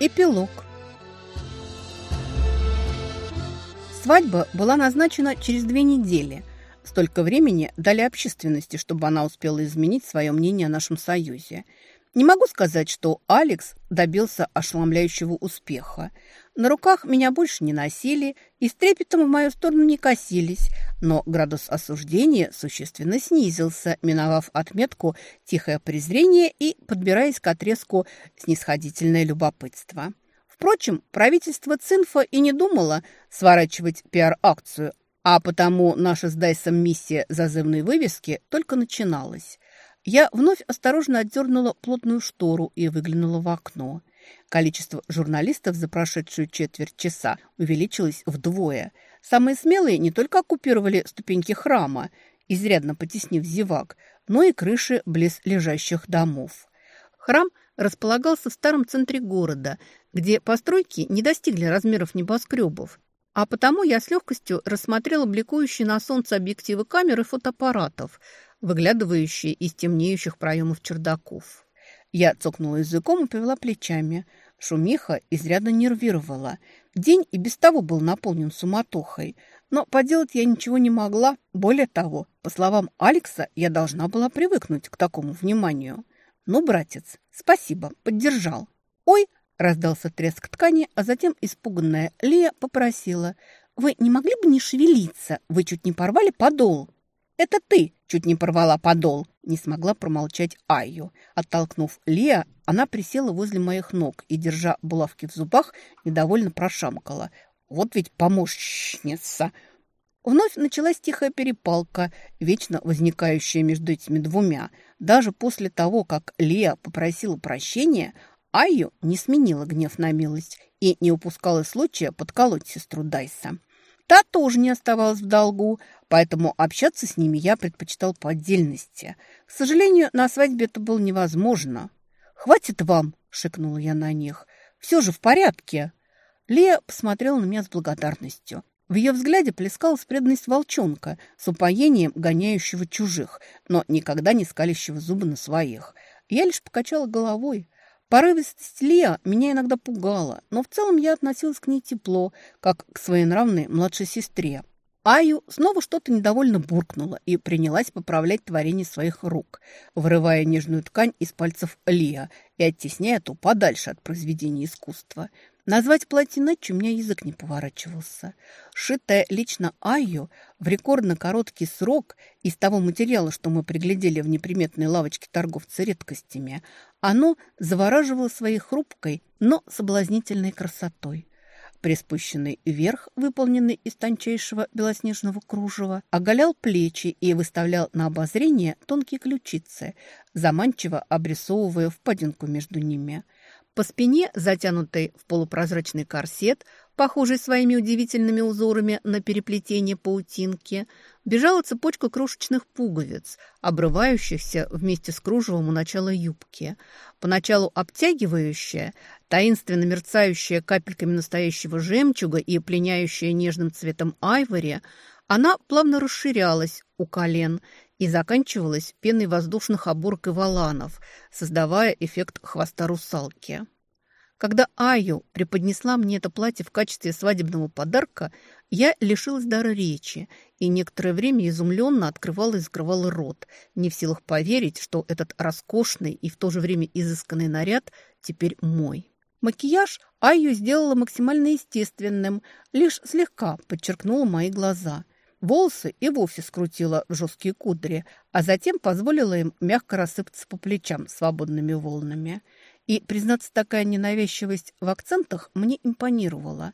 Эпилог Свадьба была назначена через две недели. Столько времени дали общественности, чтобы она успела изменить свое мнение о нашем союзе. Не могу сказать, что Алекс добился ошеломляющего успеха. На руках меня больше не носили и с трепетом в мою сторону не косились, но градус осуждения существенно снизился, миновав отметку «тихое презрение» и подбираясь к отрезку «снисходительное любопытство». Впрочем, правительство Цинфа и не думало сворачивать пиар-акцию, а потому наша с Дайсом миссия зазывной вывески только начиналась. Я вновь осторожно отдернула плотную штору и выглянула в окно. Количество журналистов за прошедшую четверть часа увеличилось вдвое. Самые смелые не только оккупировали ступеньки храма, изрядно потеснив зевак, но и крыши близ лежащих домов. Храм располагался в старом центре города, где постройки не достигли размеров небоскребов, а потому я с легкостью рассмотрела бликующие на солнце объективы камер и фотоаппаратов, выглядывающие из темнеющих проемов чердаков. Я цокнула языком и повела плечами. Шумиха изрядно нервировала. День и без того был наполнен суматохой. Но поделать я ничего не могла. Более того, по словам Алекса, я должна была привыкнуть к такому вниманию. Ну, братец, спасибо, поддержал. Ой, раздался треск ткани, а затем испуганная Лия попросила. Вы не могли бы не шевелиться? Вы чуть не порвали подол. Это ты чуть не порвала подол, не смогла промолчать Айю. Оттолкнув Лия, она присела возле моих ног и, держа булавки в зубах, недовольно прошамкала. Вот ведь помощница! Вновь началась тихая перепалка, вечно возникающая между этими двумя. Даже после того, как Лия попросила прощения, Айю не сменила гнев на милость и не упускала случая подколоть сестру Дайса. Та тоже не оставалась в долгу, поэтому общаться с ними я предпочитал по отдельности. К сожалению, на свадьбе это было невозможно. «Хватит вам!» – шикнула я на них. «Все же в порядке!» Лия посмотрела на меня с благодарностью. В ее взгляде плескалась преданность волчонка с упоением гоняющего чужих, но никогда не скалящего зубы на своих. Я лишь покачала головой. Порывистость Леа меня иногда пугала, но в целом я относилась к ней тепло, как к своенравной младшей сестре. Аю снова что-то недовольно буркнула и принялась поправлять творение своих рук, вырывая нежную ткань из пальцев Лия и оттесняя ту подальше от произведения искусства. Назвать платье иначе у меня язык не поворачивался. Шитая лично Айю в рекордно короткий срок из того материала, что мы приглядели в неприметной лавочке торговца редкостями, оно завораживало своей хрупкой, но соблазнительной красотой. Приспущенный верх, выполненный из тончайшего белоснежного кружева, оголял плечи и выставлял на обозрение тонкие ключицы, заманчиво обрисовывая впадинку между ними – по спине, затянутой в полупрозрачный корсет, похожий своими удивительными узорами на переплетение паутинки, бежала цепочка крошечных пуговиц, обрывающихся вместе с кружевом у начала юбки. Поначалу обтягивающая, таинственно мерцающая капельками настоящего жемчуга и пленяющая нежным цветом айвори, она плавно расширялась у колен и заканчивалась пеной воздушных оборок и валанов, создавая эффект хвоста русалки. Когда Аю преподнесла мне это платье в качестве свадебного подарка, я лишилась дара речи и некоторое время изумленно открывала и закрывала рот, не в силах поверить, что этот роскошный и в то же время изысканный наряд теперь мой. Макияж Аю сделала максимально естественным, лишь слегка подчеркнула мои глаза – Волосы и вовсе скрутила в жесткие кудри, а затем позволила им мягко рассыпаться по плечам свободными волнами. И, признаться, такая ненавязчивость в акцентах мне импонировала.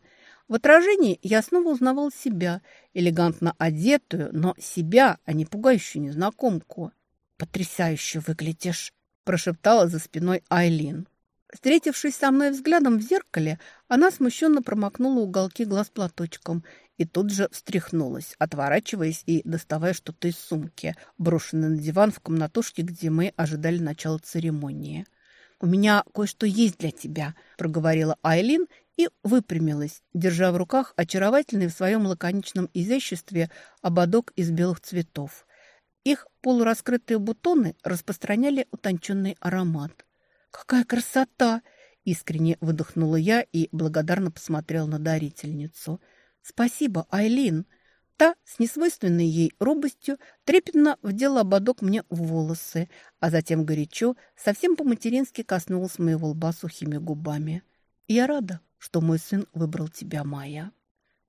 В отражении я снова узнавал себя, элегантно одетую, но себя, а не пугающую незнакомку. «Потрясающе выглядишь!» – прошептала за спиной Айлин. Встретившись со мной взглядом в зеркале, она смущенно промокнула уголки глаз платочком и тут же встряхнулась, отворачиваясь и доставая что-то из сумки, брошенной на диван в комнатушке, где мы ожидали начала церемонии. «У меня кое-что есть для тебя», – проговорила Айлин и выпрямилась, держа в руках очаровательный в своем лаконичном изяществе ободок из белых цветов. Их полураскрытые бутоны распространяли утонченный аромат. «Какая красота!» – искренне выдохнула я и благодарно посмотрела на дарительницу. «Спасибо, Айлин!» Та с несвойственной ей робостью трепетно вдела ободок мне в волосы, а затем горячо, совсем по-матерински коснулась моего лба сухими губами. «Я рада, что мой сын выбрал тебя, Майя».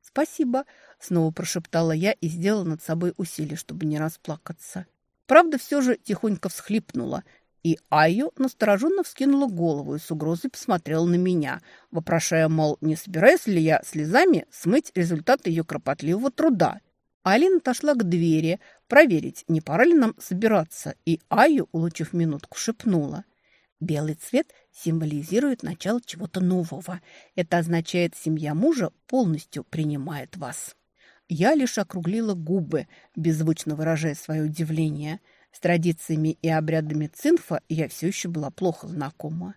«Спасибо», — снова прошептала я и сделала над собой усилие, чтобы не расплакаться. Правда, все же тихонько всхлипнула, и Айю настороженно вскинула голову и с угрозой посмотрела на меня, вопрошая, мол, не собираюсь ли я слезами смыть результаты ее кропотливого труда. Алина отошла к двери, проверить, не пора ли нам собираться, и Айю, улучив минутку, шепнула. «Белый цвет символизирует начало чего-то нового. Это означает, семья мужа полностью принимает вас». Я лишь округлила губы, беззвучно выражая свое удивление – с традициями и обрядами цинфа я все еще была плохо знакома.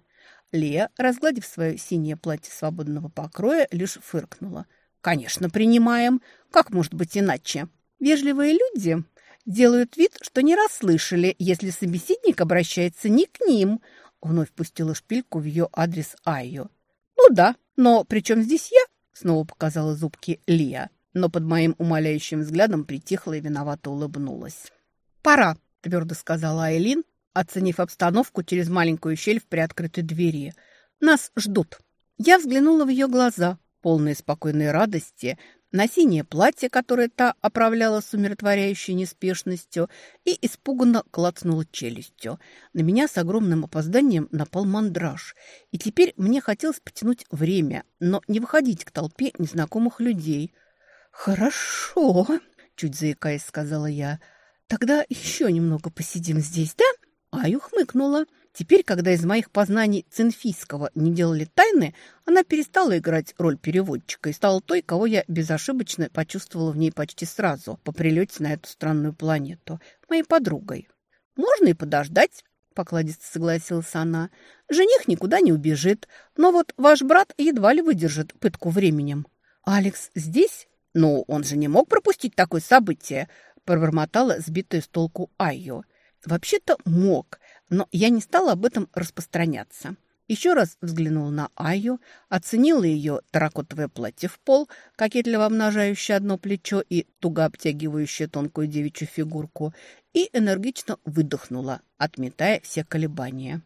Лея, разгладив свое синее платье свободного покроя, лишь фыркнула. «Конечно, принимаем. Как может быть иначе? Вежливые люди делают вид, что не расслышали, если собеседник обращается не к ним». Вновь пустила шпильку в ее адрес Айо. «Ну да, но при чем здесь я?» Снова показала зубки Лия, но под моим умоляющим взглядом притихла и виновато улыбнулась. «Пора», – твердо сказала Айлин, оценив обстановку через маленькую щель в приоткрытой двери. «Нас ждут». Я взглянула в ее глаза, полные спокойной радости, на синее платье, которое та оправляла с умиротворяющей неспешностью, и испуганно клацнула челюстью. На меня с огромным опозданием напал мандраж, и теперь мне хотелось потянуть время, но не выходить к толпе незнакомых людей. «Хорошо», — чуть заикаясь, сказала я, — «Тогда еще немного посидим здесь, да?» Аю хмыкнула. Теперь, когда из моих познаний цинфийского не делали тайны, она перестала играть роль переводчика и стала той, кого я безошибочно почувствовала в ней почти сразу по прилете на эту странную планету, моей подругой. «Можно и подождать», — покладисто согласилась она. «Жених никуда не убежит, но вот ваш брат едва ли выдержит пытку временем». «Алекс здесь?» «Ну, он же не мог пропустить такое событие», пробормотала сбитая с толку Айо. «Вообще-то мог, но я не стала об этом распространяться». Еще раз взглянула на Айо, оценила ее таракотовое платье в пол, кокетливо обнажающее одно плечо и туго обтягивающее тонкую девичью фигурку, и энергично выдохнула, отметая все колебания.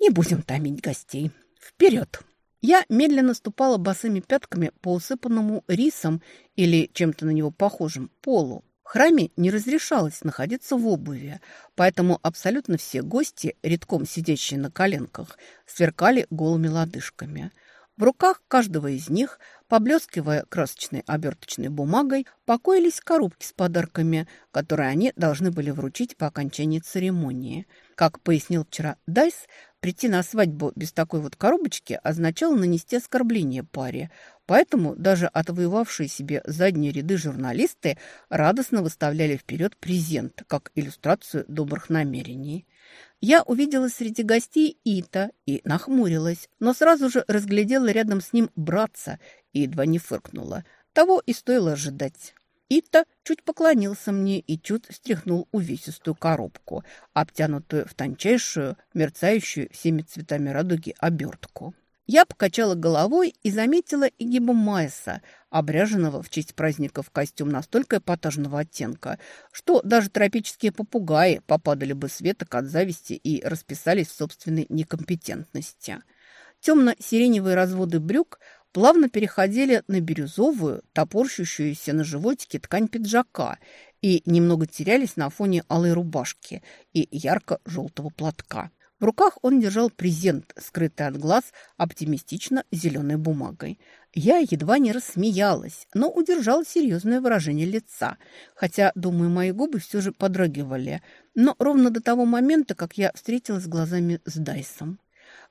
«Не будем томить гостей. Вперед!» Я медленно ступала босыми пятками по усыпанному рисом или чем-то на него похожим полу. В храме не разрешалось находиться в обуви, поэтому абсолютно все гости, редком сидящие на коленках, сверкали голыми лодыжками. В руках каждого из них, поблескивая красочной оберточной бумагой, покоились коробки с подарками, которые они должны были вручить по окончании церемонии. Как пояснил вчера Дайс, прийти на свадьбу без такой вот коробочки означало нанести оскорбление паре, Поэтому даже отвоевавшие себе задние ряды журналисты радостно выставляли вперед презент, как иллюстрацию добрых намерений. Я увидела среди гостей Ита и нахмурилась, но сразу же разглядела рядом с ним братца и едва не фыркнула. Того и стоило ожидать. Ита чуть поклонился мне и чуть стряхнул увесистую коробку, обтянутую в тончайшую, мерцающую всеми цветами радуги обертку. Я покачала головой и заметила Игиба Майса, обряженного в честь праздника в костюм настолько эпатажного оттенка, что даже тропические попугаи попадали бы с веток от зависти и расписались в собственной некомпетентности. Темно-сиреневые разводы брюк плавно переходили на бирюзовую, топорщущуюся на животике ткань пиджака и немного терялись на фоне алой рубашки и ярко-желтого платка. В руках он держал презент, скрытый от глаз оптимистично зеленой бумагой. Я едва не рассмеялась, но удержала серьезное выражение лица, хотя, думаю, мои губы все же подрагивали. Но ровно до того момента, как я встретилась глазами с Дайсом.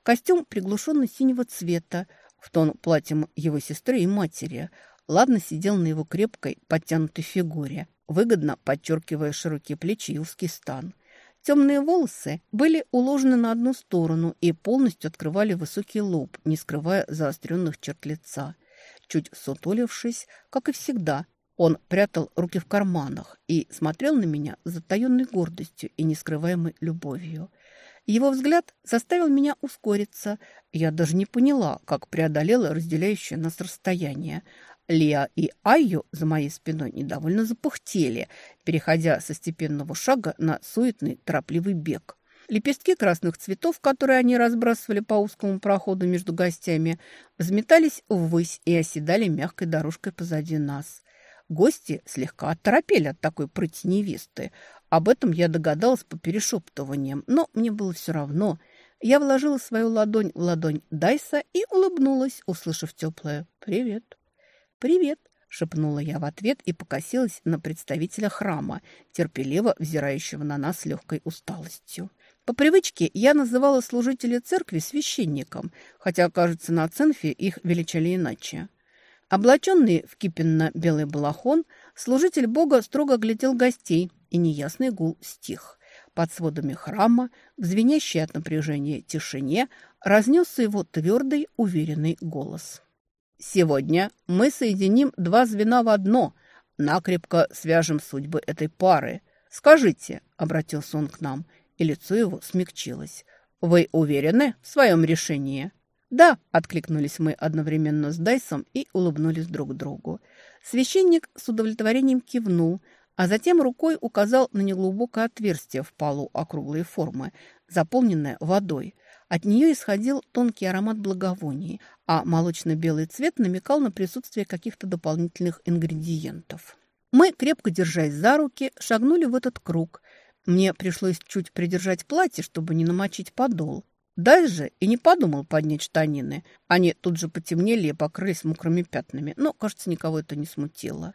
Костюм приглушенно синего цвета, в тон платьем его сестры и матери, ладно сидел на его крепкой, подтянутой фигуре, выгодно подчеркивая широкие плечи и узкий стан – Темные волосы были уложены на одну сторону и полностью открывали высокий лоб, не скрывая заостренных черт лица. Чуть сутулившись, как и всегда, он прятал руки в карманах и смотрел на меня с затаенной гордостью и нескрываемой любовью. Его взгляд заставил меня ускориться. Я даже не поняла, как преодолела разделяющее нас расстояние. Лиа и Айю за моей спиной недовольно запухтели, переходя со степенного шага на суетный, торопливый бег. Лепестки красных цветов, которые они разбрасывали по узкому проходу между гостями, взметались ввысь и оседали мягкой дорожкой позади нас. Гости слегка оторопели от такой прыти невесты. Об этом я догадалась по перешептываниям, но мне было все равно. Я вложила свою ладонь в ладонь Дайса и улыбнулась, услышав теплое «Привет». «Привет», — шепнула я в ответ и покосилась на представителя храма, терпеливо взирающего на нас легкой усталостью. По привычке я называла служителей церкви священником, хотя, кажется, на Ценфе их величали иначе. Облаченный в кипенно-белый балахон, служитель Бога строго глядел гостей, и неясный гул стих. Под сводами храма, в звенящей от напряжения тишине, разнесся его твердый, уверенный голос. «Сегодня мы соединим два звена в одно, накрепко свяжем судьбы этой пары. Скажите», — обратился он к нам, и лицо его смягчилось, «вы уверены в своем решении?» «Да», — откликнулись мы одновременно с Дайсом и улыбнулись друг другу. Священник с удовлетворением кивнул, а затем рукой указал на неглубокое отверстие в полу округлой формы, заполненное водой. От нее исходил тонкий аромат благовоний, а молочно-белый цвет намекал на присутствие каких-то дополнительных ингредиентов. Мы, крепко держась за руки, шагнули в этот круг. Мне пришлось чуть придержать платье, чтобы не намочить подол. Дальше и не подумал поднять штанины. Они тут же потемнели и покрылись мокрыми пятнами, но, кажется, никого это не смутило.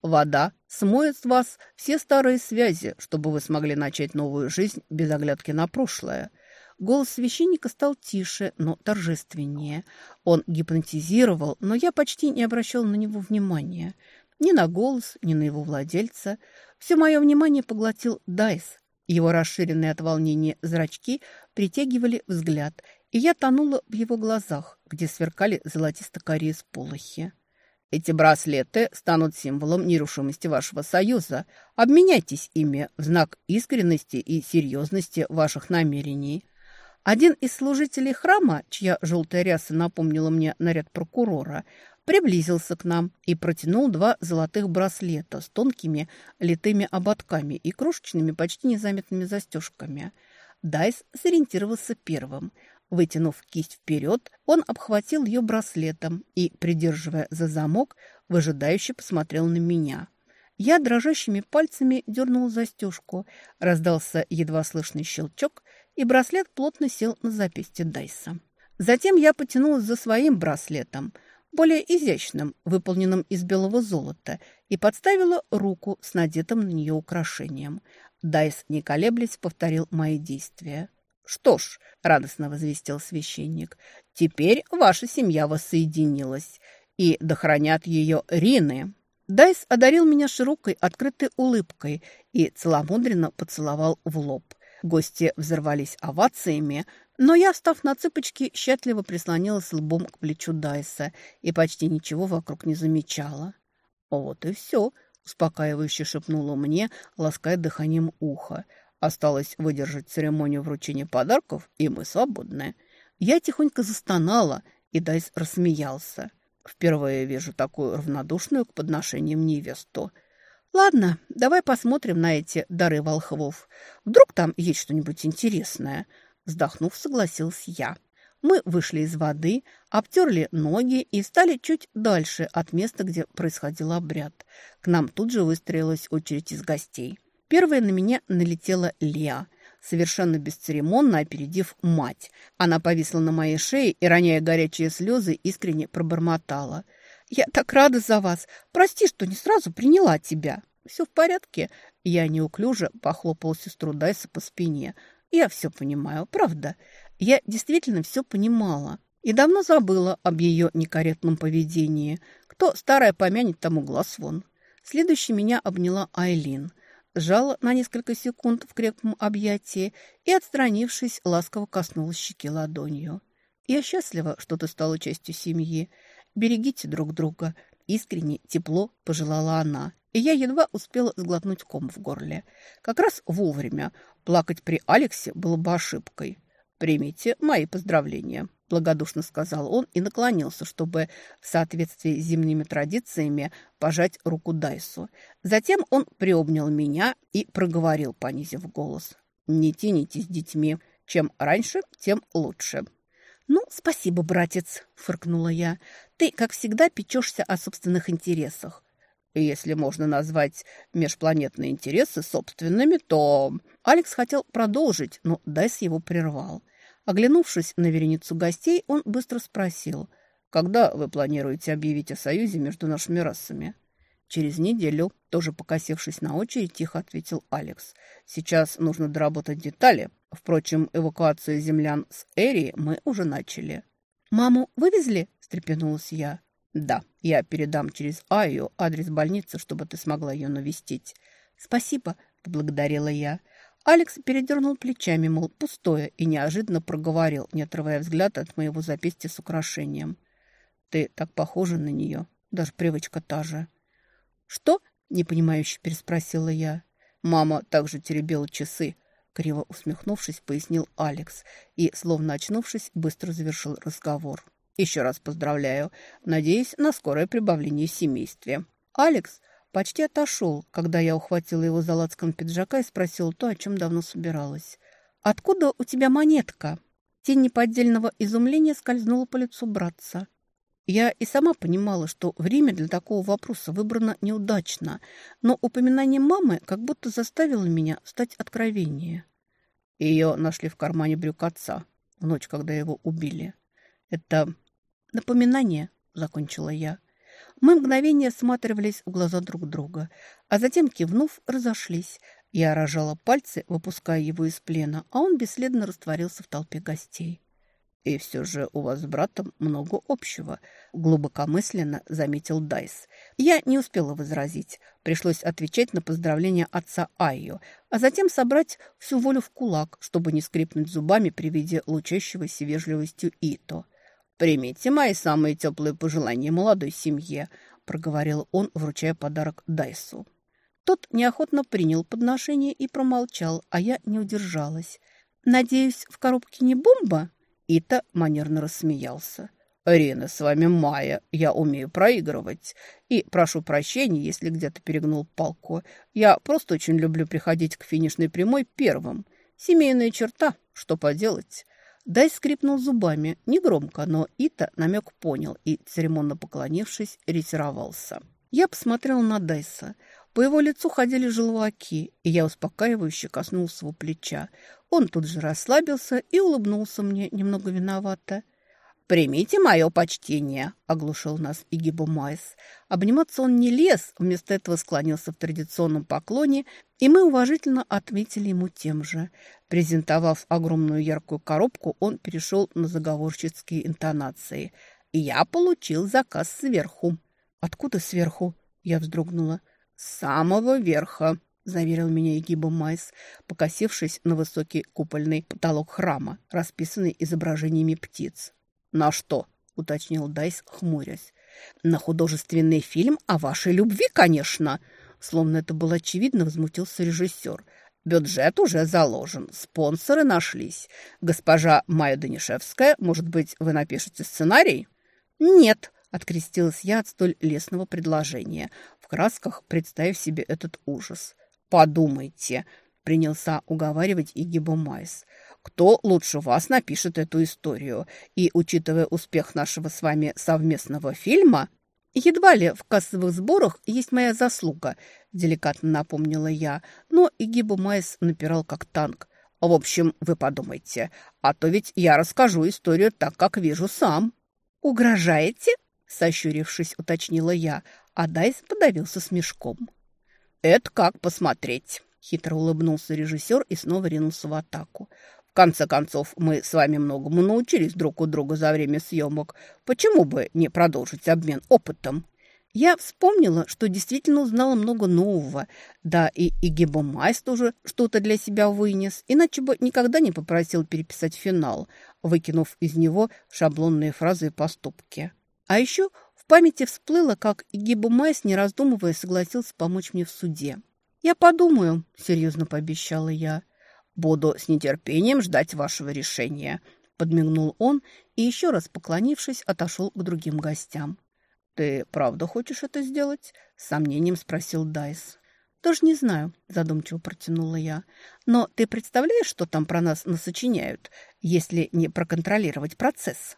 Вода смоет с вас все старые связи, чтобы вы смогли начать новую жизнь без оглядки на прошлое. Голос священника стал тише, но торжественнее. Он гипнотизировал, но я почти не обращал на него внимания. Ни на голос, ни на его владельца. Все мое внимание поглотил Дайс, его расширенные от волнения зрачки притягивали взгляд, и я тонула в его глазах, где сверкали золотисто-карие сполохи. «Эти браслеты станут символом нерушимости вашего союза. Обменяйтесь ими в знак искренности и серьезности ваших намерений». Один из служителей храма, чья желтая ряса напомнила мне наряд прокурора, приблизился к нам и протянул два золотых браслета с тонкими литыми ободками и крошечными, почти незаметными застежками. Дайс сориентировался первым. Вытянув кисть вперед, он обхватил ее браслетом и, придерживая за замок, выжидающе посмотрел на меня. Я дрожащими пальцами дернул застежку, раздался едва слышный щелчок, и браслет плотно сел на запястье Дайса. Затем я потянулась за своим браслетом – более изящным, выполненным из белого золота, и подставила руку с надетым на нее украшением. Дайс, не колеблясь, повторил мои действия. «Что ж», — радостно возвестил священник, — «теперь ваша семья воссоединилась, и дохранят ее Рины». Дайс одарил меня широкой, открытой улыбкой и целомудренно поцеловал в лоб. Гости взорвались овациями, но я, встав на цыпочки, счастливо прислонилась лбом к плечу Дайса и почти ничего вокруг не замечала. «Вот и все», — успокаивающе шепнула мне, лаская дыханием уха. «Осталось выдержать церемонию вручения подарков, и мы свободны». Я тихонько застонала, и Дайс рассмеялся. Впервые вижу такую равнодушную к подношениям невесту. «Ладно, давай посмотрим на эти дары волхвов. Вдруг там есть что-нибудь интересное». Вздохнув, согласилась я. Мы вышли из воды, обтерли ноги и стали чуть дальше от места, где происходил обряд. К нам тут же выстроилась очередь из гостей. Первая на меня налетела Леа, совершенно бесцеремонно опередив мать. Она повисла на моей шее и, роняя горячие слезы, искренне пробормотала. «Я так рада за вас! Прости, что не сразу приняла тебя!» «Все в порядке?» Я неуклюже похлопала сестру Дайса по спине – я все понимаю, правда. Я действительно все понимала. И давно забыла об ее некорректном поведении. Кто старая помянет, тому глаз вон. Следующей меня обняла Айлин. сжала на несколько секунд в крепком объятии и, отстранившись, ласково коснулась щеки ладонью. «Я счастлива, что ты стала частью семьи. Берегите друг друга». Искренне, тепло пожелала она, и я едва успела сглотнуть ком в горле. Как раз вовремя. Плакать при Алексе было бы ошибкой. «Примите мои поздравления», – благодушно сказал он и наклонился, чтобы в соответствии с зимними традициями пожать руку Дайсу. Затем он приобнял меня и проговорил, понизив голос. «Не тяните с детьми. Чем раньше, тем лучше». «Ну, спасибо, братец», – фыркнула я. «Ты, как всегда, печешься о собственных интересах. Если можно назвать межпланетные интересы собственными, то... Алекс хотел продолжить, но Дайс его прервал. Оглянувшись на вереницу гостей, он быстро спросил, «Когда вы планируете объявить о союзе между нашими расами?» «Через неделю», тоже покосившись на очередь, тихо ответил Алекс. «Сейчас нужно доработать детали. Впрочем, эвакуацию землян с Эри мы уже начали». «Маму вывезли?» – встрепенулась я. «Да, я передам через Айю адрес больницы, чтобы ты смогла ее навестить». «Спасибо», – поблагодарила я. Алекс передернул плечами, мол, пустое, и неожиданно проговорил, не отрывая взгляд от моего запястья с украшением. «Ты так похожа на нее, даже привычка та же». «Что?» – непонимающе переспросила я. Мама также теребила часы, криво усмехнувшись, пояснил Алекс и, словно очнувшись, быстро завершил разговор. «Еще раз поздравляю. Надеюсь на скорое прибавление в семействе». Алекс Почти отошел, когда я ухватила его за лацком пиджака и спросила то, о чем давно собиралась. «Откуда у тебя монетка?» Тень неподдельного изумления скользнула по лицу братца. Я и сама понимала, что время для такого вопроса выбрано неудачно, но упоминание мамы как будто заставило меня стать откровеннее. Ее нашли в кармане брюк отца в ночь, когда его убили. Это напоминание, закончила я. Мы мгновение осматривались в глаза друг друга, а затем, кивнув, разошлись. Я рожала пальцы, выпуская его из плена, а он бесследно растворился в толпе гостей. «И все же у вас с братом много общего», — глубокомысленно заметил Дайс. Я не успела возразить. Пришлось отвечать на поздравления отца Айо, а затем собрать всю волю в кулак, чтобы не скрипнуть зубами при виде лучащегося вежливостью Ито. «Примите мои самые теплые пожелания молодой семье», – проговорил он, вручая подарок Дайсу. Тот неохотно принял подношение и промолчал, а я не удержалась. «Надеюсь, в коробке не бомба?» Ита манерно рассмеялся. «Рина, с вами Майя. Я умею проигрывать. И прошу прощения, если где-то перегнул палку. Я просто очень люблю приходить к финишной прямой первым. Семейная черта, что поделать. Дай скрипнул зубами, негромко, но Ита намек понял и, церемонно поклонившись, ретировался. Я посмотрел на Дайса. По его лицу ходили желваки, и я успокаивающе коснулся его плеча. Он тут же расслабился и улыбнулся мне немного виновато. «Примите мое почтение», — оглушил нас Игиба Майс. Обниматься он не лез, вместо этого склонился в традиционном поклоне, и мы уважительно отметили ему тем же. Презентовав огромную яркую коробку, он перешел на заговорщицкие интонации. «Я получил заказ сверху». «Откуда сверху?» — я вздрогнула. «С самого верха», — заверил меня Игиба Майс, покосившись на высокий купольный потолок храма, расписанный изображениями птиц. «На что?» – уточнил Дайс, хмурясь. «На художественный фильм о вашей любви, конечно!» Словно это было очевидно, возмутился режиссер. «Бюджет уже заложен, спонсоры нашлись. Госпожа Майя Данишевская, может быть, вы напишете сценарий?» «Нет», – открестилась я от столь лестного предложения, в красках представив себе этот ужас. «Подумайте», – принялся уговаривать Игиба Майс – кто лучше вас напишет эту историю. И, учитывая успех нашего с вами совместного фильма, едва ли в кассовых сборах есть моя заслуга, деликатно напомнила я, но Игиба Майс напирал как танк. В общем, вы подумайте, а то ведь я расскажу историю так, как вижу сам. Угрожаете? Сощурившись, уточнила я, а Дайс подавился смешком. «Это как посмотреть», — хитро улыбнулся режиссер и снова ринулся в атаку. В конце концов, мы с вами многому научились друг у друга за время съемок. Почему бы не продолжить обмен опытом?» Я вспомнила, что действительно узнала много нового. Да, и Игиба Майс тоже что-то для себя вынес, иначе бы никогда не попросил переписать финал, выкинув из него шаблонные фразы и поступки. А еще в памяти всплыло, как Игиба Майс, не раздумывая, согласился помочь мне в суде. «Я подумаю», — серьезно пообещала я. «Буду с нетерпением ждать вашего решения», — подмигнул он и, еще раз поклонившись, отошел к другим гостям. «Ты правда хочешь это сделать?» – с сомнением спросил Дайс. «Даже не знаю», – задумчиво протянула я. «Но ты представляешь, что там про нас насочиняют, если не проконтролировать процесс?»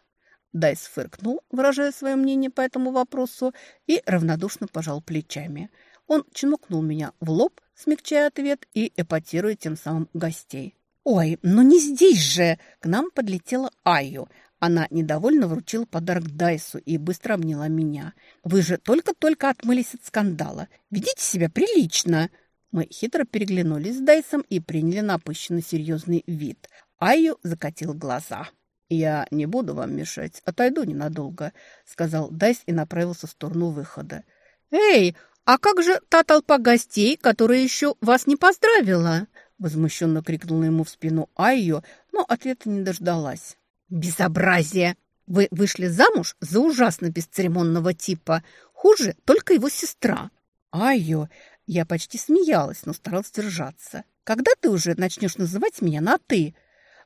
Дайс фыркнул, выражая свое мнение по этому вопросу, и равнодушно пожал плечами. Он чмокнул меня в лоб, смягчая ответ и эпатируя тем самым гостей. «Ой, ну не здесь же!» К нам подлетела Айю. Она недовольно вручила подарок Дайсу и быстро обняла меня. «Вы же только-только отмылись от скандала. Ведите себя прилично!» Мы хитро переглянулись с Дайсом и приняли напыщенно серьезный вид. Айю закатил глаза. «Я не буду вам мешать, отойду ненадолго», — сказал Дайс и направился в сторону выхода. «Эй, а как же та толпа гостей, которая еще вас не поздравила?» Возмущенно крикнула ему в спину Айю, но ответа не дождалась. «Безобразие! Вы вышли замуж за ужасно бесцеремонного типа. Хуже только его сестра». «Айо!» Я почти смеялась, но старалась держаться. «Когда ты уже начнешь называть меня на «ты»?»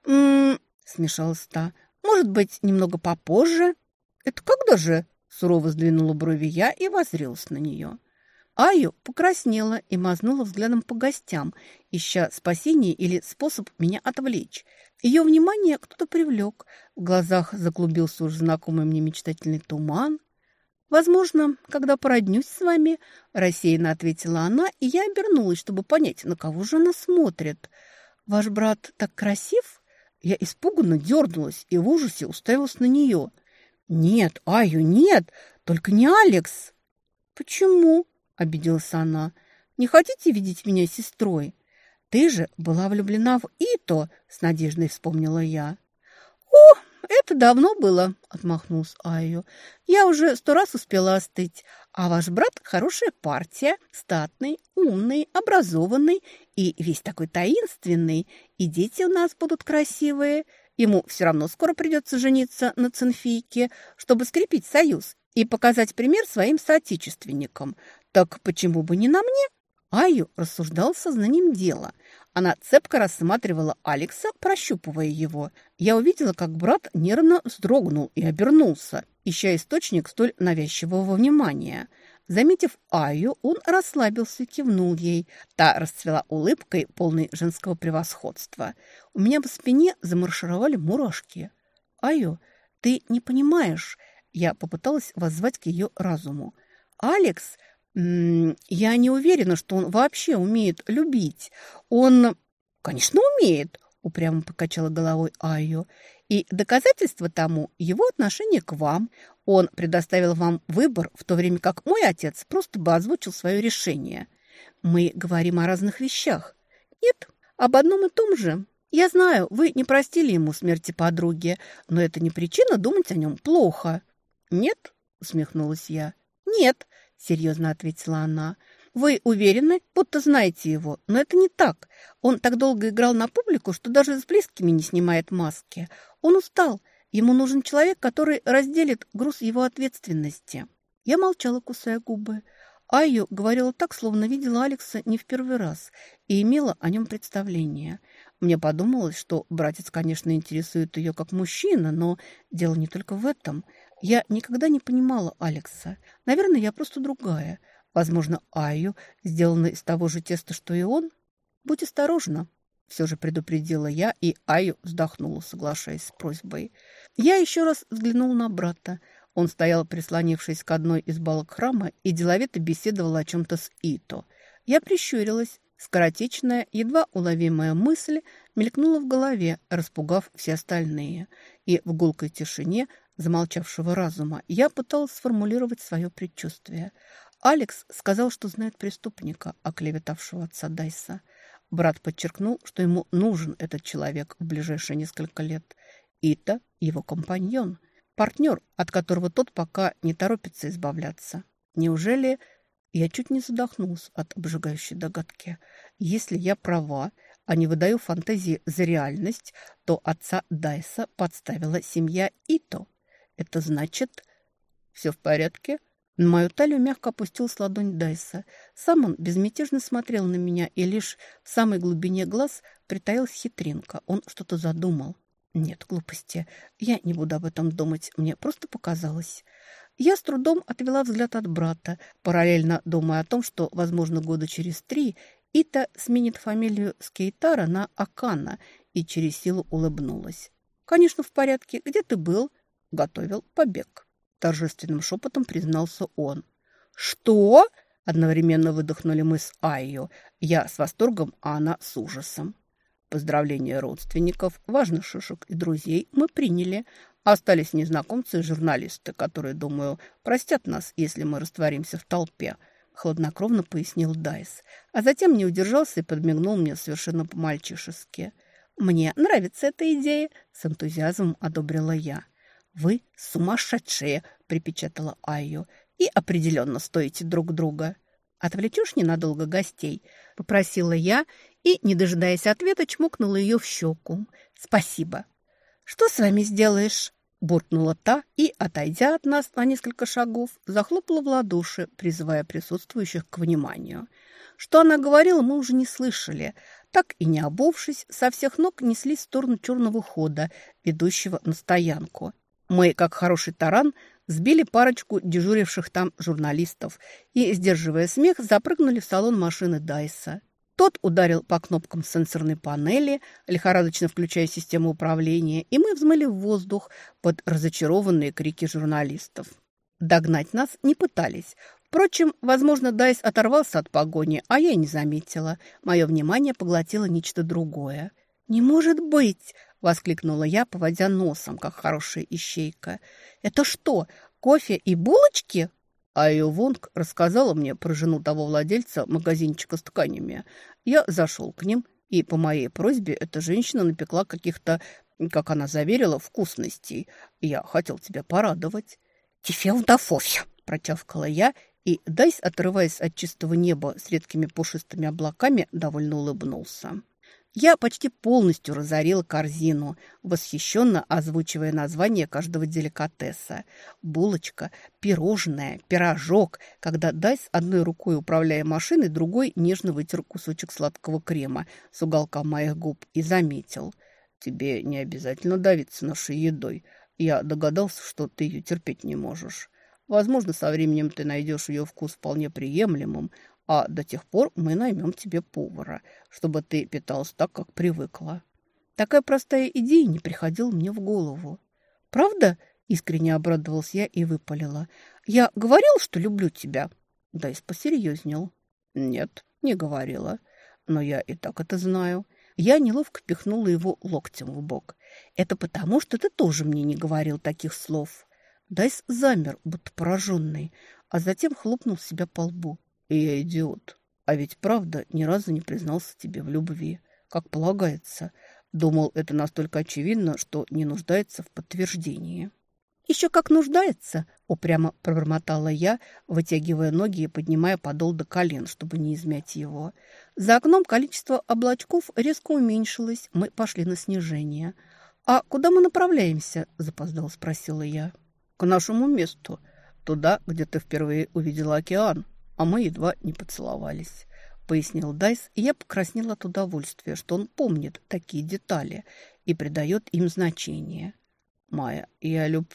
«М-м-м», смешалась та. «Может быть, немного попозже?» «Это когда же?» Сурово сдвинула брови я и возрелась на нее. Аю покраснела и мазнула взглядом по гостям, ища спасение или способ меня отвлечь. Ее внимание кто-то привлек. В глазах заклубился уже знакомый мне мечтательный туман. «Возможно, когда породнюсь с вами», – рассеянно ответила она, и я обернулась, чтобы понять, на кого же она смотрит. «Ваш брат так красив?» Я испуганно дернулась и в ужасе уставилась на нее. «Нет, Аю, нет, только не Алекс!» «Почему?» – обиделась она. «Не хотите видеть меня сестрой? Ты же была влюблена в Ито», – с надеждой вспомнила я. «О, это давно было», – отмахнулся Айо. «Я уже сто раз успела остыть, а ваш брат – хорошая партия, статный, умный, образованный и весь такой таинственный, и дети у нас будут красивые. Ему все равно скоро придется жениться на Цинфийке, чтобы скрепить союз и показать пример своим соотечественникам. Так почему бы не на мне? Айю рассуждал сознанием дела. Она цепко рассматривала Алекса, прощупывая его. Я увидела, как брат нервно вздрогнул и обернулся, ища источник столь навязчивого внимания. Заметив Айю, он расслабился и кивнул ей. Та расцвела улыбкой, полной женского превосходства. У меня по спине замаршировали мурашки. «Айю, ты не понимаешь...» Я попыталась воззвать к ее разуму. «Алекс я не уверена, что он вообще умеет любить. Он, конечно, умеет, упрямо покачала головой Айо. И доказательство тому его отношение к вам. Он предоставил вам выбор, в то время как мой отец просто бы озвучил свое решение. Мы говорим о разных вещах. Нет, об одном и том же. Я знаю, вы не простили ему смерти подруги, но это не причина думать о нем плохо. Нет, усмехнулась я. Нет, серьезно ответила она. «Вы уверены, будто знаете его, но это не так. Он так долго играл на публику, что даже с близкими не снимает маски. Он устал. Ему нужен человек, который разделит груз его ответственности». Я молчала, кусая губы. Айю говорила так, словно видела Алекса не в первый раз и имела о нем представление. Мне подумалось, что братец, конечно, интересует ее как мужчина, но дело не только в этом – я никогда не понимала Алекса. Наверное, я просто другая. Возможно, Айю сделана из того же теста, что и он. Будь осторожна, все же предупредила я, и Айю вздохнула, соглашаясь с просьбой. Я еще раз взглянула на брата. Он стоял, прислонившись к одной из балок храма, и деловито беседовал о чем-то с Ито. Я прищурилась. Скоротечная, едва уловимая мысль мелькнула в голове, распугав все остальные. И в гулкой тишине – замолчавшего разума, я пыталась сформулировать свое предчувствие. Алекс сказал, что знает преступника, оклеветавшего отца Дайса. Брат подчеркнул, что ему нужен этот человек в ближайшие несколько лет. Ита – его компаньон, партнер, от которого тот пока не торопится избавляться. Неужели я чуть не задохнулся от обжигающей догадки? Если я права, а не выдаю фантазии за реальность, то отца Дайса подставила семья Ито. Это значит... Все в порядке? На мою талию мягко опустилась ладонь Дайса. Сам он безмятежно смотрел на меня, и лишь в самой глубине глаз притаилась хитринка. Он что-то задумал. Нет, глупости. Я не буду об этом думать. Мне просто показалось. Я с трудом отвела взгляд от брата, параллельно думая о том, что, возможно, года через три Ита сменит фамилию Скейтара на Акана и через силу улыбнулась. «Конечно, в порядке. Где ты был?» «Готовил побег». Торжественным шепотом признался он. «Что?» – одновременно выдохнули мы с Айо. Я с восторгом, а она с ужасом. Поздравления родственников, важных шишек и друзей мы приняли. Остались незнакомцы и журналисты, которые, думаю, простят нас, если мы растворимся в толпе –– хладнокровно пояснил Дайс, а затем не удержался и подмигнул мне совершенно по-мальчишески. «Мне нравится эта идея», – с энтузиазмом одобрила я. «Вы сумасшедшие!» – припечатала Айо. «И определенно стоите друг друга». «Отвлечешь ненадолго гостей?» – попросила я и, не дожидаясь ответа, чмокнула ее в щеку. «Спасибо». «Что с вами сделаешь?» буркнула та и, отойдя от нас на несколько шагов, захлопала в ладоши, призывая присутствующих к вниманию. Что она говорила, мы уже не слышали. Так и не обувшись, со всех ног неслись в сторону черного хода, ведущего на стоянку. Мы, как хороший таран, сбили парочку дежуривших там журналистов и, сдерживая смех, запрыгнули в салон машины Дайса. Тот ударил по кнопкам сенсорной панели, лихорадочно включая систему управления, и мы взмыли в воздух под разочарованные крики журналистов. Догнать нас не пытались. Впрочем, возможно, Дайс оторвался от погони, а я не заметила. Мое внимание поглотило нечто другое. «Не может быть!» — воскликнула я, поводя носом, как хорошая ищейка. «Это что, кофе и булочки?» А ее Вонг рассказала мне про жену того владельца магазинчика с тканями. Я зашел к ним, и по моей просьбе эта женщина напекла каких-то, как она заверила, вкусностей. Я хотел тебя порадовать. «Тифелдафофь!» – протявкала я, и Дайс, отрываясь от чистого неба с редкими пушистыми облаками, довольно улыбнулся. Я почти полностью разорила корзину, восхищенно озвучивая название каждого деликатеса. Булочка, пирожное, пирожок, когда Дайс одной рукой управляя машиной, другой нежно вытер кусочек сладкого крема с уголка моих губ и заметил. «Тебе не обязательно давиться нашей едой. Я догадался, что ты ее терпеть не можешь. Возможно, со временем ты найдешь ее вкус вполне приемлемым, а до тех пор мы наймем тебе повара, чтобы ты питалась так, как привыкла. Такая простая идея не приходила мне в голову. Правда? Искренне обрадовалась я и выпалила. Я говорил, что люблю тебя. Да и посерьезнел. Нет, не говорила. Но я и так это знаю. Я неловко пихнула его локтем в бок. Это потому, что ты тоже мне не говорил таких слов. Дайс замер, будто пораженный, а затем хлопнул себя по лбу. И я идиот. А ведь правда ни разу не признался тебе в любви, как полагается. Думал, это настолько очевидно, что не нуждается в подтверждении. «Еще как нуждается!» – упрямо пробормотала я, вытягивая ноги и поднимая подол до колен, чтобы не измять его. За окном количество облачков резко уменьшилось, мы пошли на снижение. «А куда мы направляемся?» – запоздал спросила я. «К нашему месту, туда, где ты впервые увидела океан», а мы едва не поцеловались», — пояснил Дайс, и я покраснела от удовольствия, что он помнит такие детали и придает им значение. «Майя, я люб...»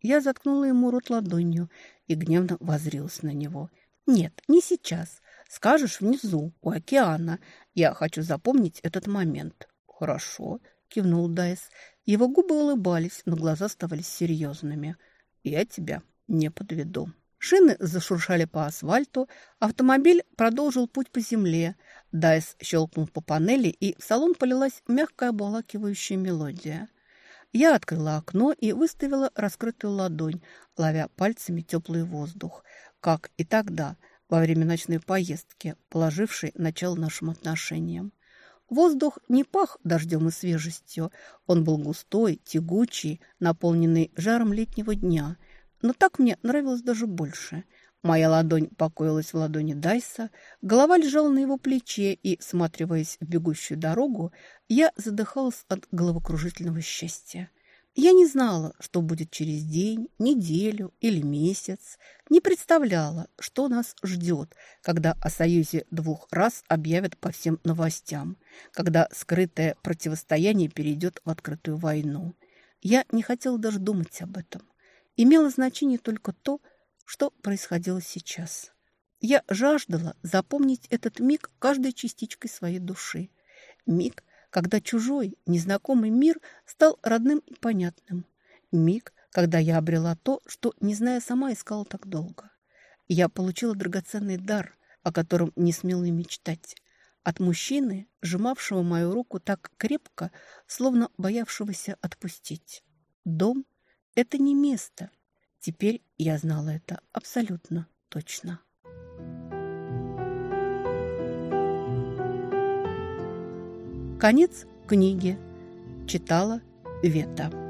Я заткнула ему рот ладонью и гневно воззрилась на него. «Нет, не сейчас. Скажешь внизу, у океана. Я хочу запомнить этот момент». «Хорошо», — кивнул Дайс. Его губы улыбались, но глаза оставались серьезными. «Я тебя не подведу». Шины зашуршали по асфальту, автомобиль продолжил путь по земле. Дайс щелкнул по панели, и в салон полилась мягкая обволакивающая мелодия. Я открыла окно и выставила раскрытую ладонь, ловя пальцами теплый воздух, как и тогда, во время ночной поездки, положившей начало нашим отношениям. Воздух не пах дождем и свежестью. Он был густой, тягучий, наполненный жаром летнего дня – но так мне нравилось даже больше. Моя ладонь покоилась в ладони Дайса, голова лежала на его плече, и, сматриваясь в бегущую дорогу, я задыхалась от головокружительного счастья. Я не знала, что будет через день, неделю или месяц. Не представляла, что нас ждет, когда о союзе двух раз объявят по всем новостям, когда скрытое противостояние перейдет в открытую войну. Я не хотела даже думать об этом. Имело значение только то, что происходило сейчас. Я жаждала запомнить этот миг каждой частичкой своей души. Миг, когда чужой, незнакомый мир стал родным и понятным. Миг, когда я обрела то, что, не зная сама, искала так долго. Я получила драгоценный дар, о котором не смела и мечтать. От мужчины, сжимавшего мою руку так крепко, словно боявшегося отпустить. Дом – это не место – Теперь я знала это абсолютно точно. Конец книги. Читала Вета.